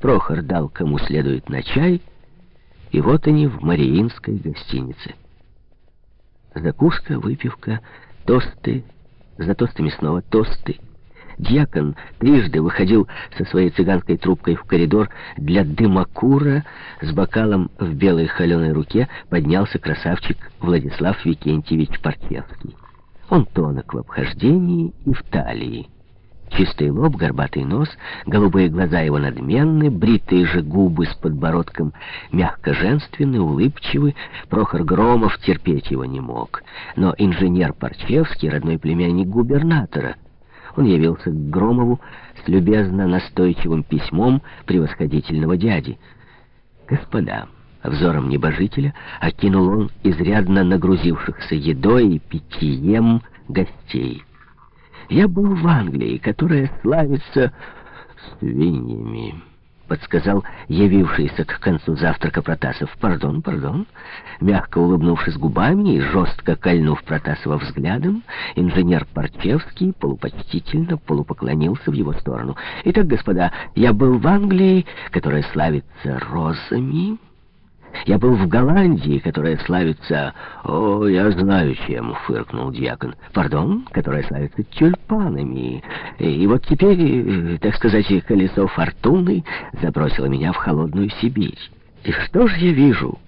Прохор дал кому следует на чай, и вот они в Мариинской гостинице. Закуска, выпивка, тосты, за тостами снова тосты. Дьякон трижды выходил со своей цыганской трубкой в коридор для дымокура. С бокалом в белой холеной руке поднялся красавчик Владислав Викентьевич Портьевский. Он тонок в обхождении и в талии. Чистый лоб, горбатый нос, голубые глаза его надменны, бритые же губы с подбородком мягко женственны, улыбчивы. Прохор Громов терпеть его не мог. Но инженер Парчевский, родной племянник губернатора, он явился к Громову с любезно настойчивым письмом превосходительного дяди. «Господа», — взором небожителя окинул он изрядно нагрузившихся едой и питьем гостей. Я был в Англии, которая славится свиньями, подсказал явившийся к концу завтрака Протасов. Пардон, пардон. Мягко улыбнувшись губами и жестко кольнув Протасова взглядом, инженер Парчевский полупочтительно полупоклонился в его сторону. Итак, господа, я был в Англии, которая славится розами, я был в Голландии, которая славится... О, я знаю чем, фыркнул дьякон. Пардон, которая славится тюльпанами. И вот теперь, так сказать, колесо фортуны забросило меня в холодную Сибирь. И что же я вижу?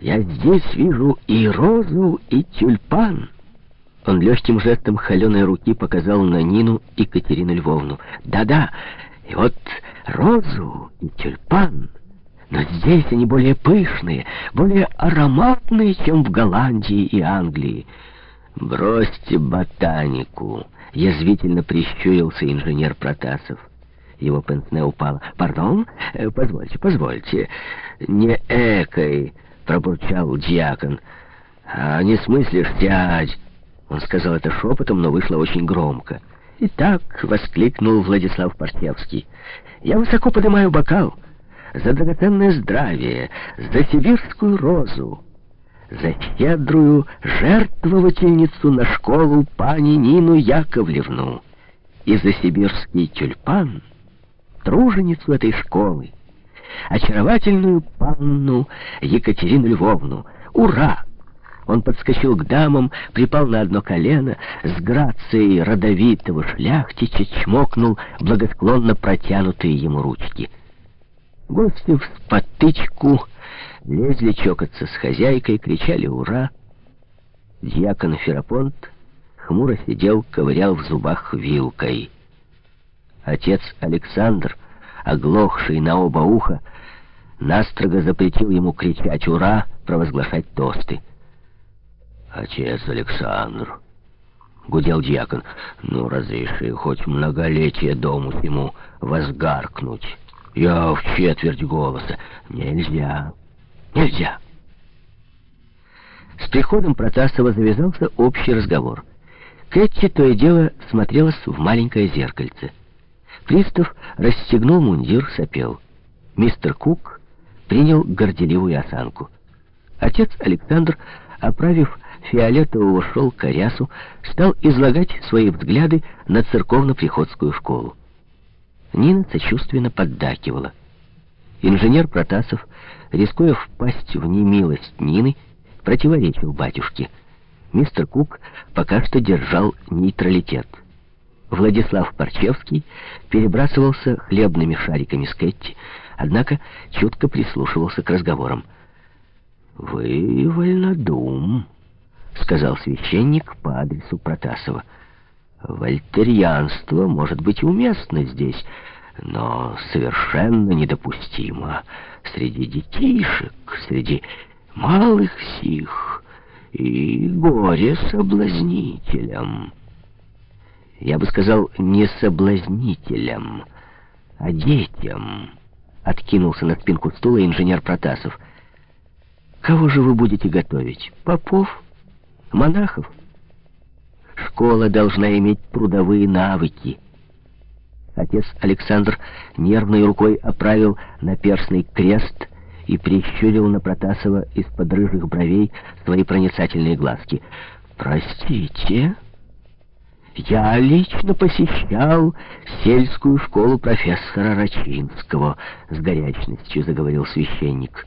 Я здесь вижу и розу, и тюльпан. Он легким жестом холеной руки показал на Нину и Катерину Львовну. Да-да, и вот розу и тюльпан... Но здесь они более пышные, более ароматные, чем в Голландии и Англии. «Бросьте ботанику!» — язвительно прищурился инженер Протасов. Его пенсне упало. «Пардон? Э, позвольте, позвольте. Не экой!» — пробурчал дьякон. «А не смыслишь, сядь!» Он сказал это шепотом, но вышло очень громко. «Итак», — воскликнул Владислав Портьевский, — «я высоко поднимаю бокал» за драгоценное здравие, за сибирскую розу, за щедрую жертвовательницу на школу пани Нину Яковлевну и за сибирский тюльпан, труженицу этой школы, очаровательную панну Екатерину Львовну. Ура! Он подскочил к дамам, припал на одно колено, с грацией родовитого шляхтича чмокнул благосклонно протянутые ему ручки — Гости в потычку лезли чокаться с хозяйкой, кричали «Ура!». Дьякон Ферапонт хмуро сидел, ковырял в зубах вилкой. Отец Александр, оглохший на оба уха, настрого запретил ему кричать «Ура!», провозглашать тосты. «Отец Александр!» — гудел дьякон. «Ну, разреши хоть многолетие дому ему возгаркнуть». Я в четверть голоса. Нельзя. Нельзя. С приходом Протасова завязался общий разговор. Кэти то и дело смотрелась в маленькое зеркальце. Пристав расстегнул мундир, сопел. Мистер Кук принял горделивую осанку. Отец Александр, оправив фиолетового шелка рясу, стал излагать свои взгляды на церковно-приходскую школу. Нина сочувственно поддакивала. Инженер Протасов, рискуя впасть в немилость Нины, противоречил батюшке. Мистер Кук пока что держал нейтралитет. Владислав Парчевский перебрасывался хлебными шариками с Кэтти, однако чутко прислушивался к разговорам. «Вы вольнодум», — сказал священник по адресу Протасова. Вольтерианство может быть уместно здесь, но совершенно недопустимо среди детишек, среди малых сих и горе соблазнителям. Я бы сказал, не соблазнителям, а детям, откинулся на спинку стула инженер Протасов. Кого же вы будете готовить? Попов? Монахов? Школа должна иметь трудовые навыки. Отец Александр нервной рукой оправил наперстный крест и прищурил на Протасова из-под рыжих бровей свои проницательные глазки. «Простите?» Я лично посещал сельскую школу профессора Рачинского, с горячностью заговорил священник.